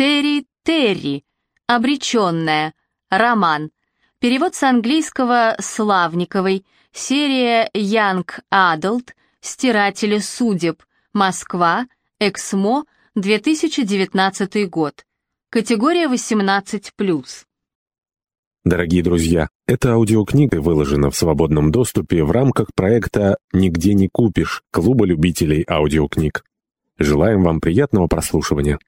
Терри Терри. Обреченная. Роман. Перевод с английского Славниковой. Серия Young Adult. Стиратели судеб. Москва. Эксмо. 2019 год. Категория 18+. Дорогие друзья, эта аудиокнига выложена в свободном доступе в рамках проекта «Нигде не купишь» Клуба любителей аудиокниг. Желаем вам приятного прослушивания.